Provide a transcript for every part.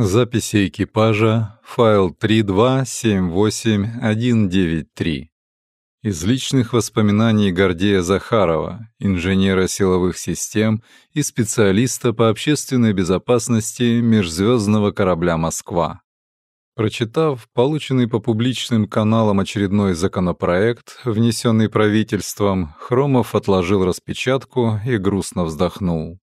Записи экипажа, файл 3278193. Из личных воспоминаний Гордея Захарова, инженера силовых систем и специалиста по общественной безопасности межзвездного корабля «Москва». Прочитав полученный по публичным каналам очередной законопроект, внесенный правительством, Хромов отложил распечатку и грустно вздохнул.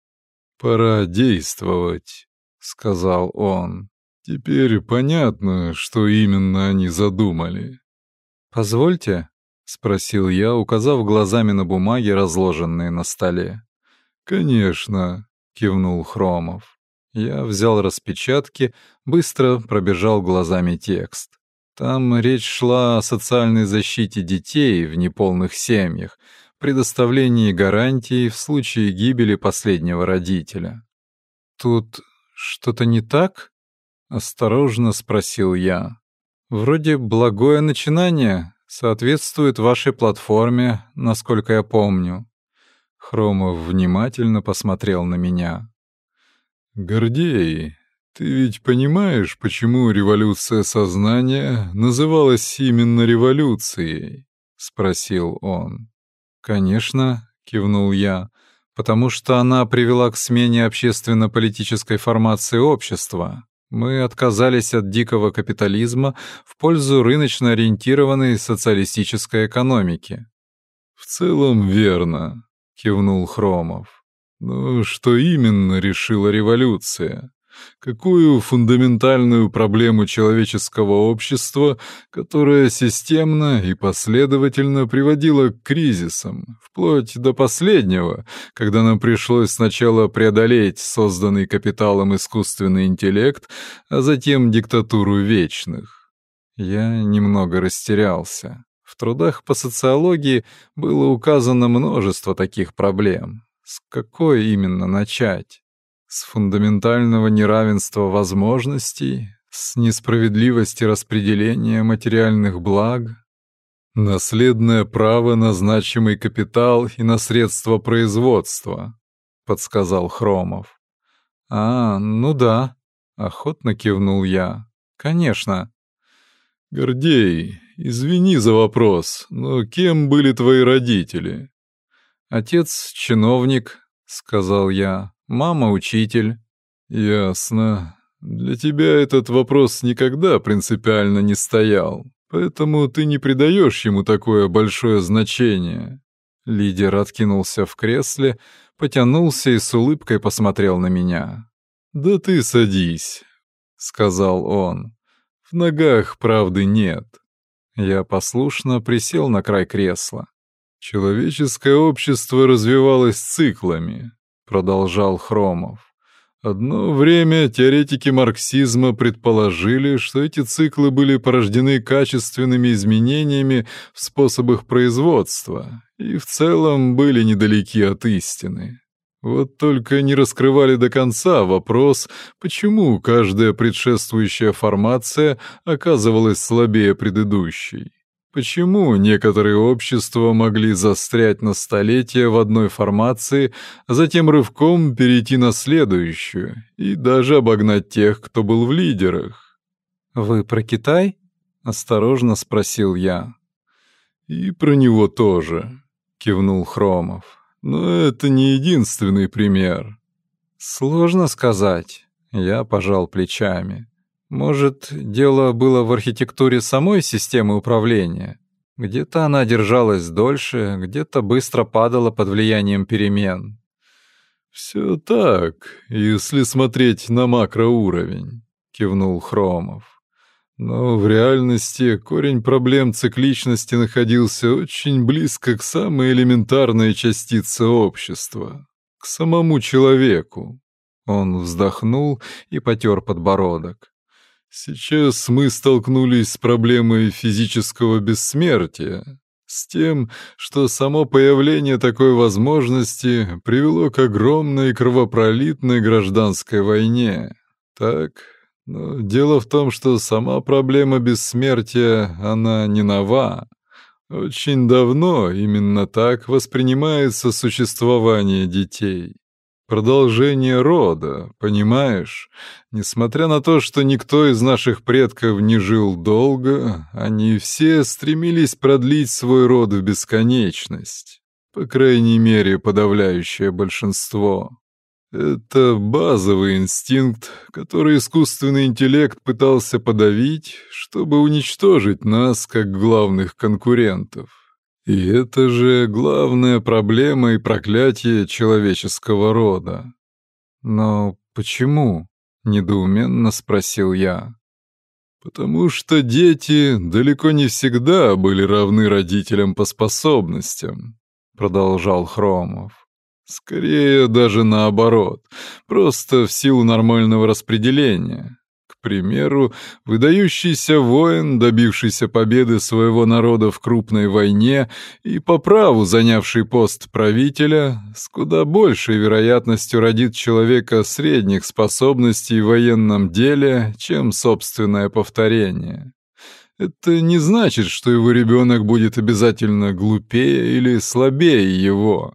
«Пора действовать», — сказал он. «Теперь понятно, что именно они задумали». «Позвольте», — спросил я, указав глазами на бумаги, разложенные на столе. «Конечно», — кивнул Хромов. Я взял распечатки, быстро пробежал глазами текст. Там речь шла о социальной защите детей в неполных семьях, предоставлении гарантий в случае гибели последнего родителя. «Тут что-то не так?» — осторожно спросил я. «Вроде благое начинание, соответствует вашей платформе, насколько я помню». Хромов внимательно посмотрел на меня. «Гордей, ты ведь понимаешь, почему революция сознания называлась именно революцией?» — спросил он. «Конечно», — кивнул я, — «потому что она привела к смене общественно-политической формации общества. Мы отказались от дикого капитализма в пользу рыночно ориентированной социалистической экономики». «В целом верно», — кивнул Хромов. Но что именно решила революция? Какую фундаментальную проблему человеческого общества, которая системно и последовательно приводила к кризисам, вплоть до последнего, когда нам пришлось сначала преодолеть созданный капиталом искусственный интеллект, а затем диктатуру вечных? Я немного растерялся. В трудах по социологии было указано множество таких проблем. С какой именно начать? С фундаментального неравенства возможностей? С несправедливости распределения материальных благ? Наследное право на значимый капитал и на средства производства, подсказал Хромов. А, ну да, охотно кивнул я. Конечно. Гордей, извини за вопрос, но кем были твои родители? «Отец — чиновник», — сказал я. «Мама — учитель». «Ясно. Для тебя этот вопрос никогда принципиально не стоял, поэтому ты не придаешь ему такое большое значение». Лидер откинулся в кресле, потянулся и с улыбкой посмотрел на меня. «Да ты садись», — сказал он. «В ногах правды нет». Я послушно присел на край кресла. Человеческое общество развивалось циклами, продолжал Хромов. Одно время теоретики марксизма предположили, что эти циклы были порождены качественными изменениями в способах производства и в целом были недалеки от истины. Вот только не раскрывали до конца вопрос, почему каждая предшествующая формация оказывалась слабее предыдущей. Почему некоторые общества могли застрять на столетия в одной формации, а затем рывком перейти на следующую и даже обогнать тех, кто был в лидерах? «Вы про Китай?» — осторожно спросил я. «И про него тоже», — кивнул Хромов. «Но это не единственный пример». «Сложно сказать», — я пожал плечами. Может, дело было в архитектуре самой системы управления? Где-то она держалась дольше, где-то быстро падала под влиянием перемен. «Все так, если смотреть на макроуровень», — кивнул Хромов. Но в реальности корень проблем цикличности находился очень близко к самой элементарной частице общества, к самому человеку. Он вздохнул и потер подбородок. Сейчас мы столкнулись с проблемой физического бессмертия, с тем, что само появление такой возможности привело к огромной кровопролитной гражданской войне. Так, но дело в том, что сама проблема бессмертия, она не нова. Очень давно именно так воспринимается существование детей. Продолжение рода, понимаешь? Несмотря на то, что никто из наших предков не жил долго, они все стремились продлить свой род в бесконечность. По крайней мере, подавляющее большинство. Это базовый инстинкт, который искусственный интеллект пытался подавить, чтобы уничтожить нас как главных конкурентов. И это же главная проблема и проклятие человеческого рода. Но почему? недоуменно спросил я. Потому что дети далеко не всегда были равны родителям по способностям, продолжал Хромов. Скорее даже наоборот, просто в силу нормального распределения. Примеру, выдающийся воин, добившийся победы своего народа в крупной войне и по праву занявший пост правителя, с куда большей вероятностью родит человека средних способностей в военном деле, чем собственное повторение. Это не значит, что его ребенок будет обязательно глупее или слабее его.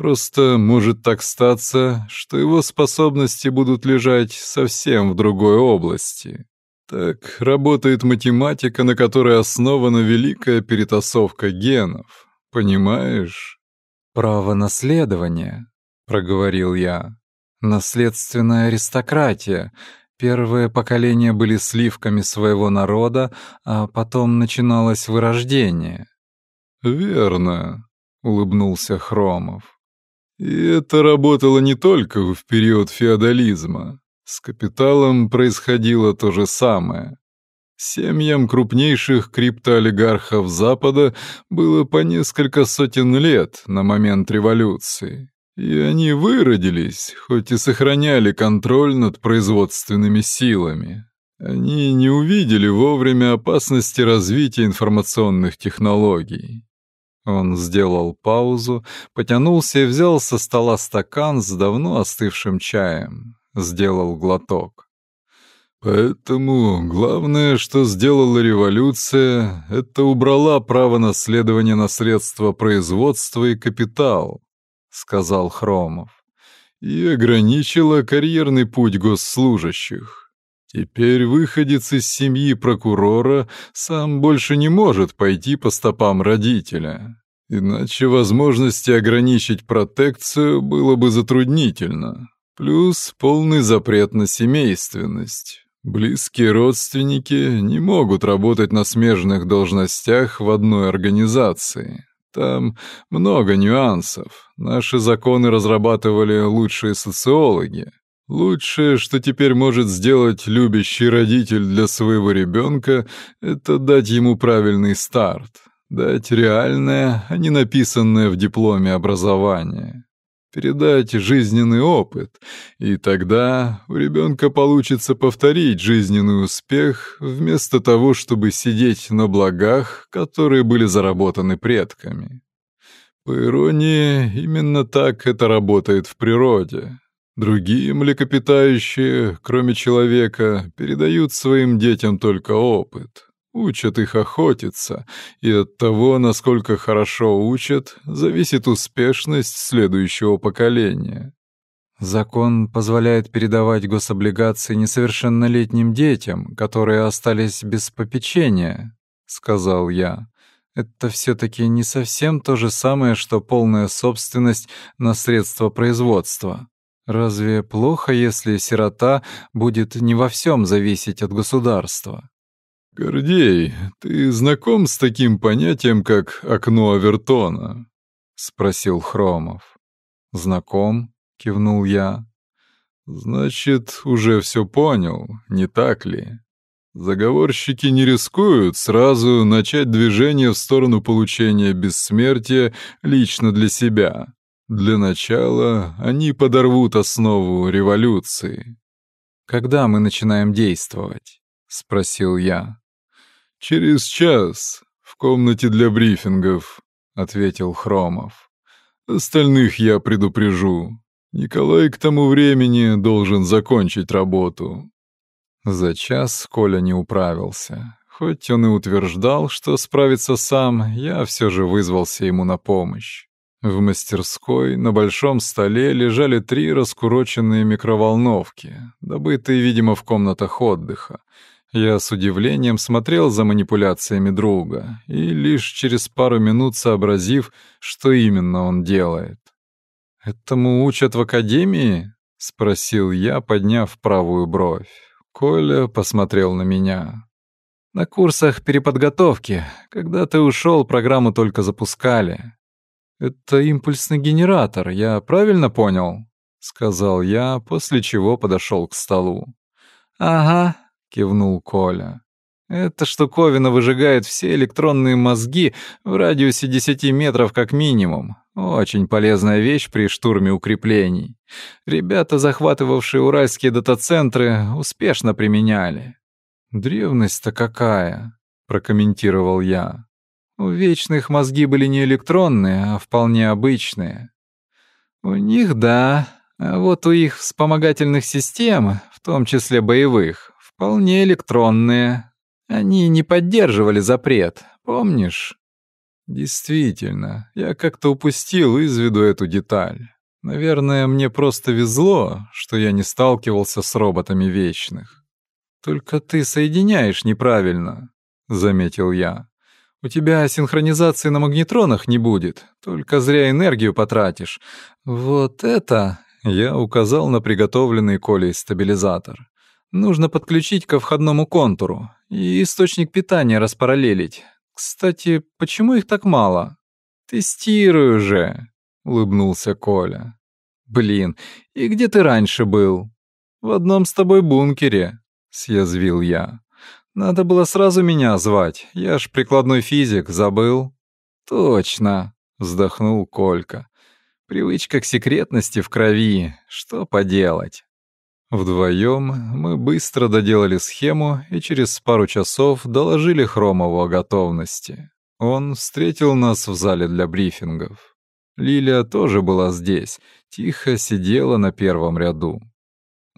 Просто может так статься, что его способности будут лежать совсем в другой области. Так работает математика, на которой основана великая перетасовка генов. Понимаешь? «Право наследования», — проговорил я. «Наследственная аристократия. Первые поколения были сливками своего народа, а потом начиналось вырождение». «Верно», — улыбнулся Хромов. И это работало не только в период феодализма. С капиталом происходило то же самое. Семьям крупнейших криптоолигархов Запада было по несколько сотен лет на момент революции. И они выродились, хоть и сохраняли контроль над производственными силами. Они не увидели вовремя опасности развития информационных технологий. Он сделал паузу, потянулся и взял со стола стакан с давно остывшим чаем. Сделал глоток. Поэтому главное, что сделала революция, это убрала право наследования на средства производства и капитал, сказал Хромов, и ограничила карьерный путь госслужащих. Теперь выходец из семьи прокурора сам больше не может пойти по стопам родителя. Иначе возможности ограничить протекцию было бы затруднительно. Плюс полный запрет на семейственность. Близкие родственники не могут работать на смежных должностях в одной организации. Там много нюансов. Наши законы разрабатывали лучшие социологи. Лучшее, что теперь может сделать любящий родитель для своего ребенка, это дать ему правильный старт, дать реальное, а не написанное в дипломе образование. Передать жизненный опыт, и тогда у ребенка получится повторить жизненный успех вместо того, чтобы сидеть на благах, которые были заработаны предками. По иронии, именно так это работает в природе. Другие млекопитающие, кроме человека, передают своим детям только опыт, учат их охотиться, и от того, насколько хорошо учат, зависит успешность следующего поколения. Закон позволяет передавать гособлигации несовершеннолетним детям, которые остались без попечения, сказал я. Это все-таки не совсем то же самое, что полная собственность на средства производства. Разве плохо, если сирота будет не во всем зависеть от государства? Гордей, ты знаком с таким понятием, как окно Авертона? спросил Хромов. Знаком, кивнул я. Значит, уже все понял, не так ли? Заговорщики не рискуют сразу начать движение в сторону получения бессмертия лично для себя. Для начала они подорвут основу революции. «Когда мы начинаем действовать?» — спросил я. «Через час, в комнате для брифингов», — ответил Хромов. «Остальных я предупрежу. Николай к тому времени должен закончить работу». За час Коля не управился. Хоть он и утверждал, что справится сам, я все же вызвался ему на помощь. В мастерской на большом столе лежали три раскуроченные микроволновки, добытые, видимо, в комнатах отдыха. Я с удивлением смотрел за манипуляциями друга и лишь через пару минут сообразив, что именно он делает. «Этому учат в академии?» — спросил я, подняв правую бровь. Коля посмотрел на меня. «На курсах переподготовки. Когда ты ушел, программу только запускали». «Это импульсный генератор, я правильно понял?» — сказал я, после чего подошел к столу. «Ага», — кивнул Коля. «Эта штуковина выжигает все электронные мозги в радиусе 10 метров как минимум. Очень полезная вещь при штурме укреплений. Ребята, захватывавшие уральские дата-центры, успешно применяли. «Древность-то какая?» — прокомментировал я. «У вечных мозги были не электронные, а вполне обычные». «У них — да, а вот у их вспомогательных систем, в том числе боевых, вполне электронные. Они не поддерживали запрет, помнишь?» Действительно, я как-то упустил из виду эту деталь. Наверное, мне просто везло, что я не сталкивался с роботами вечных. Только ты соединяешь неправильно, заметил я. У тебя синхронизации на магнетронах не будет, только зря энергию потратишь. Вот это, я указал на приготовленный Колей стабилизатор. Нужно подключить ко входному контуру и источник питания распараллелить. Кстати, почему их так мало? Тестирую же, улыбнулся Коля. Блин, и где ты раньше был? В одном с тобой бункере, съязвил я. Надо было сразу меня звать. Я ж прикладной физик, забыл. Точно, вздохнул Колька. Привычка к секретности в крови. Что поделать? Вдвоем мы быстро доделали схему и через пару часов доложили Хромову о готовности. Он встретил нас в зале для брифингов. Лилия тоже была здесь, тихо сидела на первом ряду.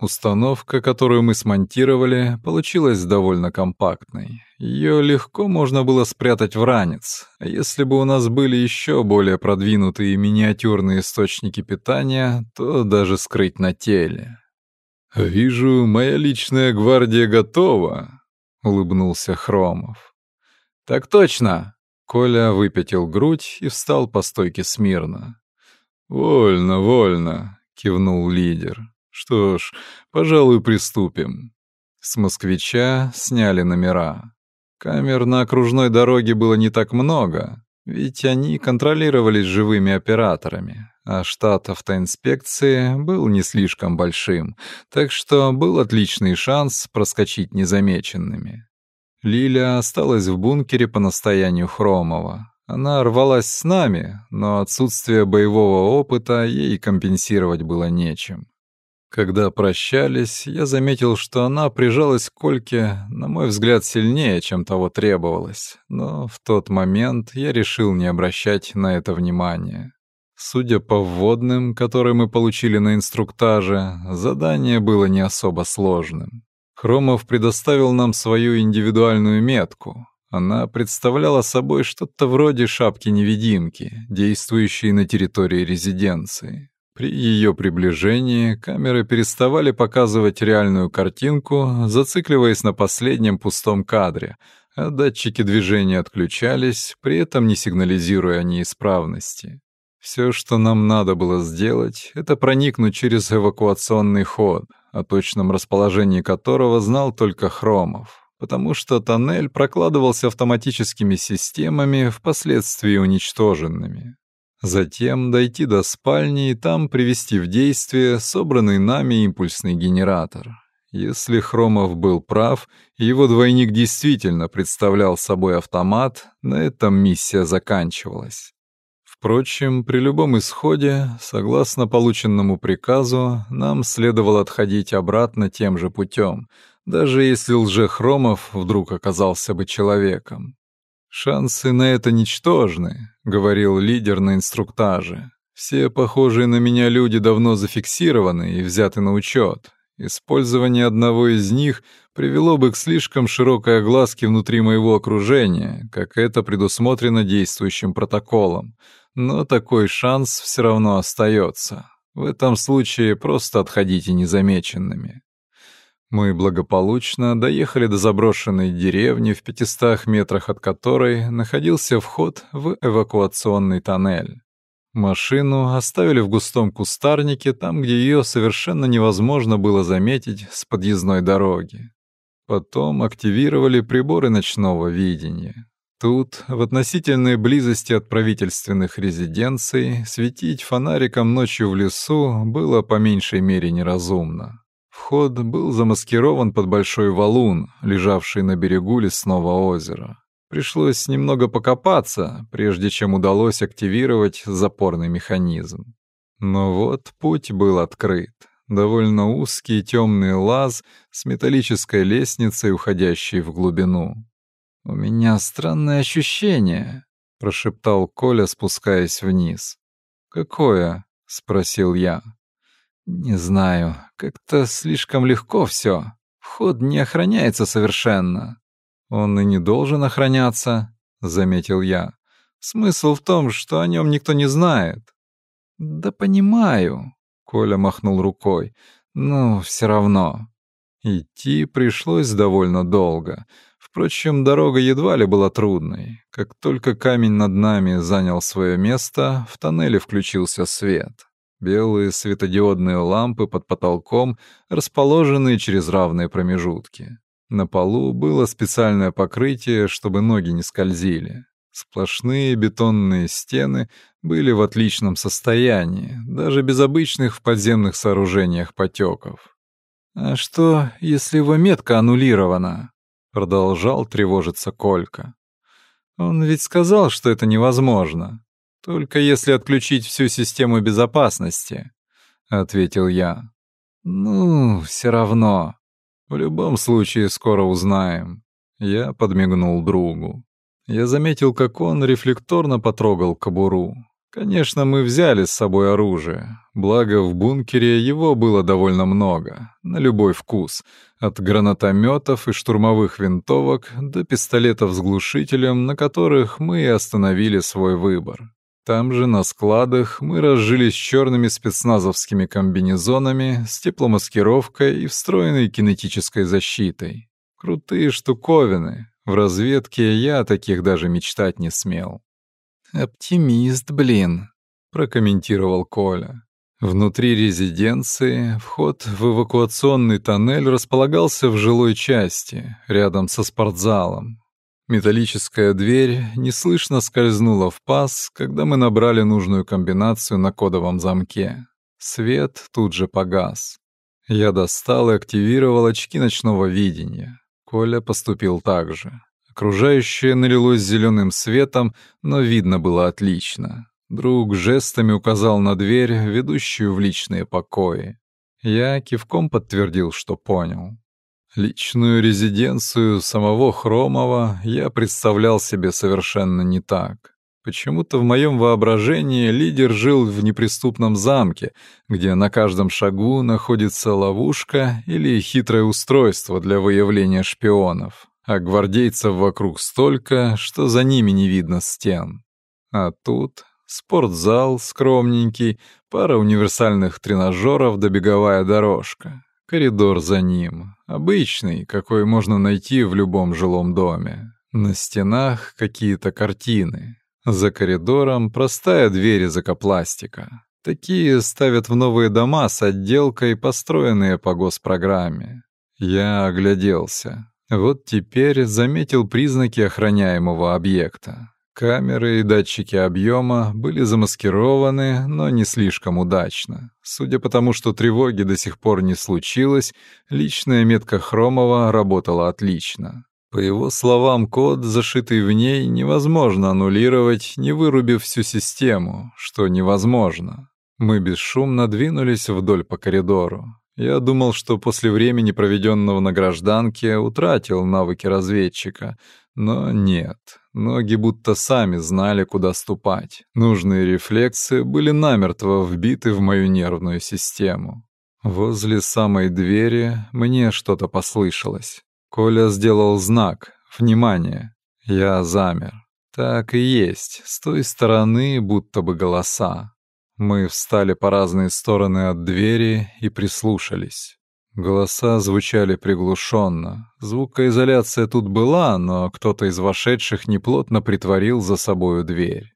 Установка, которую мы смонтировали, получилась довольно компактной. Ее легко можно было спрятать в ранец, если бы у нас были еще более продвинутые миниатюрные источники питания, то даже скрыть на теле. «Вижу, моя личная гвардия готова», — улыбнулся Хромов. «Так точно!» — Коля выпятил грудь и встал по стойке смирно. «Вольно, вольно», — кивнул лидер. «Что ж, пожалуй, приступим». С москвича сняли номера. Камер на окружной дороге было не так много, ведь они контролировались живыми операторами, а штат автоинспекции был не слишком большим, так что был отличный шанс проскочить незамеченными. Лиля осталась в бункере по настоянию Хромова. Она рвалась с нами, но отсутствие боевого опыта ей компенсировать было нечем. Когда прощались, я заметил, что она прижалась к Кольке, на мой взгляд, сильнее, чем того требовалось, но в тот момент я решил не обращать на это внимания. Судя по вводным, которые мы получили на инструктаже, задание было не особо сложным. Хромов предоставил нам свою индивидуальную метку. Она представляла собой что-то вроде шапки-невидимки, действующей на территории резиденции. При ее приближении камеры переставали показывать реальную картинку, зацикливаясь на последнем пустом кадре, а датчики движения отключались, при этом не сигнализируя о неисправности. Все, что нам надо было сделать, это проникнуть через эвакуационный ход, о точном расположении которого знал только Хромов, потому что тоннель прокладывался автоматическими системами, впоследствии уничтоженными. Затем дойти до спальни и там привести в действие собранный нами импульсный генератор. Если Хромов был прав, его двойник действительно представлял собой автомат, на этом миссия заканчивалась. Впрочем, при любом исходе, согласно полученному приказу, нам следовало отходить обратно тем же путем, даже если лжехромов вдруг оказался бы человеком. «Шансы на это ничтожны», — говорил лидер на инструктаже. «Все похожие на меня люди давно зафиксированы и взяты на учет. Использование одного из них привело бы к слишком широкой огласке внутри моего окружения, как это предусмотрено действующим протоколом. но такой шанс все равно остается. В этом случае просто отходите незамеченными. Мы благополучно доехали до заброшенной деревни, в пятистах метрах от которой находился вход в эвакуационный тоннель. Машину оставили в густом кустарнике, там, где ее совершенно невозможно было заметить с подъездной дороги. Потом активировали приборы ночного видения. Тут, в относительной близости от правительственных резиденций, светить фонариком ночью в лесу было по меньшей мере неразумно. Вход был замаскирован под большой валун, лежавший на берегу лесного озера. Пришлось немного покопаться, прежде чем удалось активировать запорный механизм. Но вот путь был открыт. Довольно узкий темный лаз с металлической лестницей, уходящей в глубину. «У меня странное ощущение», — прошептал Коля, спускаясь вниз. «Какое?» — спросил я. «Не знаю, как-то слишком легко все. Вход не охраняется совершенно. «Он и не должен охраняться», — заметил я. «Смысл в том, что о нем никто не знает». «Да понимаю», — Коля махнул рукой. «Ну, все равно». Идти пришлось довольно долго. Впрочем, дорога едва ли была трудной. Как только камень над нами занял свое место, в тоннеле включился свет. Белые светодиодные лампы под потолком, расположенные через равные промежутки. На полу было специальное покрытие, чтобы ноги не скользили. Сплошные бетонные стены были в отличном состоянии, даже без обычных в подземных сооружениях потеков. «А что, если его метка аннулирована?» — продолжал тревожиться Колька. «Он ведь сказал, что это невозможно. Только если отключить всю систему безопасности», — ответил я. «Ну, все равно», в любом случае скоро узнаем. Я подмигнул другу. Я заметил, как он рефлекторно потрогал кобуру. Конечно, мы взяли с собой оружие. Благо, в бункере его было довольно много, на любой вкус. От гранатометов и штурмовых винтовок до пистолетов с глушителем, на которых мы и остановили свой выбор. Там же, на складах, мы разжились черными спецназовскими комбинезонами с тепломаскировкой и встроенной кинетической защитой. Крутые штуковины. В разведке я таких даже мечтать не смел. «Оптимист, блин», — прокомментировал Коля. Внутри резиденции вход в эвакуационный тоннель располагался в жилой части, рядом со спортзалом, Металлическая дверь неслышно скользнула в паз, когда мы набрали нужную комбинацию на кодовом замке. Свет тут же погас. Я достал и активировал очки ночного видения. Коля поступил так же. Окружающее налилось зеленым светом, но видно было отлично. Друг жестами указал на дверь, ведущую в личные покои. Я кивком подтвердил, что понял. Личную резиденцию самого Хромова я представлял себе совершенно не так. Почему-то в моем воображении лидер жил в неприступном замке, где на каждом шагу находится ловушка или хитрое устройство для выявления шпионов, а гвардейцев вокруг столько, что за ними не видно стен. А тут спортзал скромненький, пара универсальных тренажеров да беговая дорожка. Коридор за ним, обычный, какой можно найти в любом жилом доме. На стенах какие-то картины. За коридором простая дверь из экопластика. Такие ставят в новые дома с отделкой, построенные по госпрограмме. Я огляделся. Вот теперь заметил признаки охраняемого объекта. Камеры и датчики объема были замаскированы, но не слишком удачно. Судя по тому, что тревоги до сих пор не случилось, личная метка Хромова работала отлично. По его словам, код, зашитый в ней, невозможно аннулировать, не вырубив всю систему, что невозможно. Мы бесшумно двинулись вдоль по коридору. Я думал, что после времени, проведенного на гражданке, утратил навыки разведчика, но нет. Ноги будто сами знали, куда ступать. Нужные рефлексы были намертво вбиты в мою нервную систему. Возле самой двери мне что-то послышалось. Коля сделал знак «Внимание!» Я замер. Так и есть, с той стороны будто бы голоса. Мы встали по разные стороны от двери и прислушались. Голоса звучали приглушенно. Звукоизоляция тут была, но кто-то из вошедших неплотно притворил за собою дверь.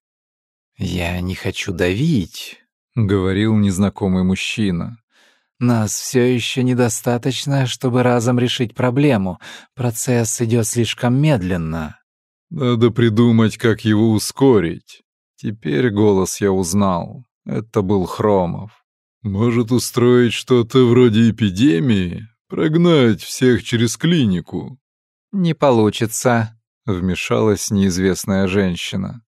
«Я не хочу давить», — говорил незнакомый мужчина. «Нас все еще недостаточно, чтобы разом решить проблему. Процесс идет слишком медленно». «Надо придумать, как его ускорить». Теперь голос я узнал. Это был Хромов. Может устроить что-то вроде эпидемии? Прогнать всех через клинику? Не получится, вмешалась неизвестная женщина.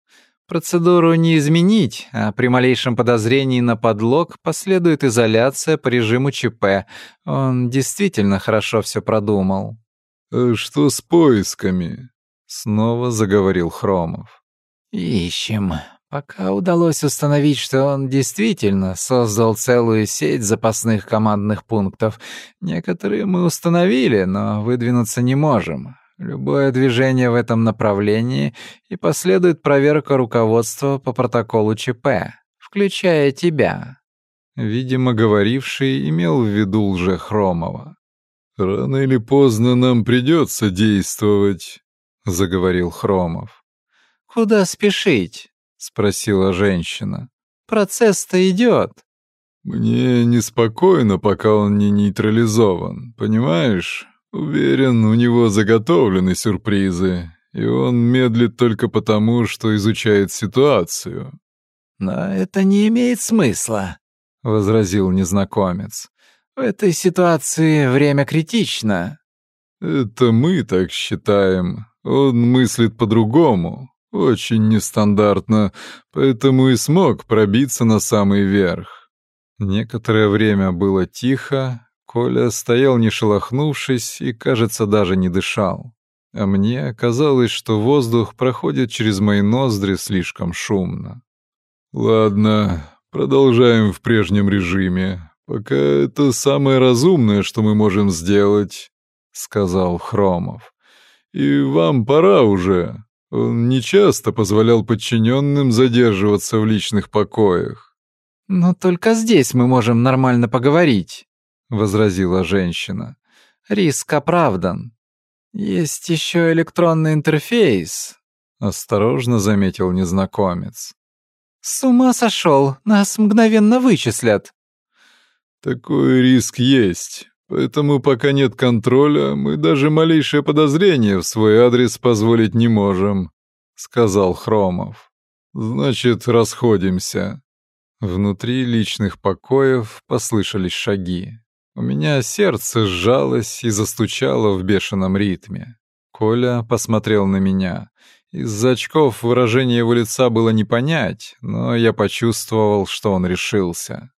Процедуру не изменить, а при малейшем подозрении на подлог последует изоляция по режиму ЧП. Он действительно хорошо все продумал. «А что с поисками?» — снова заговорил Хромов. «Ищем», Пока удалось установить, что он действительно создал целую сеть запасных командных пунктов. Некоторые мы установили, но выдвинуться не можем. Любое движение в этом направлении и последует проверка руководства по протоколу ЧП, включая тебя. Видимо, говоривший имел в виду лже-Хромова. «Рано или поздно нам придется действовать», — заговорил Хромов. «Куда спешить?» — спросила женщина. «Процесс-то идет». «Мне неспокойно, пока он не нейтрализован, понимаешь? Уверен, у него заготовлены сюрпризы, и он медлит только потому, что изучает ситуацию». «Но это не имеет смысла», — возразил незнакомец. «В этой ситуации время критично». «Это мы так считаем. Он мыслит по-другому. Очень нестандартно, поэтому и смог пробиться на самый верх. Некоторое время было тихо, Коля стоял не шелохнувшись и, кажется, даже не дышал. А мне казалось, что воздух проходит через мои ноздри слишком шумно. «Ладно, продолжаем в прежнем режиме. Пока это самое разумное, что мы можем сделать», — сказал Хромов. «И вам пора уже». Он нечасто позволял подчиненным задерживаться в личных покоях. «Но только здесь мы можем нормально поговорить», — возразила женщина. «Риск оправдан. Есть еще электронный интерфейс», — осторожно заметил незнакомец. «С ума сошел, нас мгновенно вычислят». «Такой риск есть. Поэтому пока нет контроля, мы даже малейшее подозрение в свой адрес позволить не можем», — сказал Хромов. «Значит, расходимся». Внутри личных покоев послышались шаги. У меня сердце сжалось и застучало в бешеном ритме. Коля посмотрел на меня. Из-за очков выражение его лица было не понять, но я почувствовал, что он решился.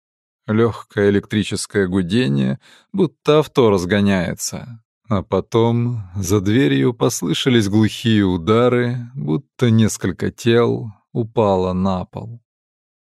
Легкое электрическое гудение, будто авто разгоняется. А потом за дверью послышались глухие удары, будто несколько тел упало на пол.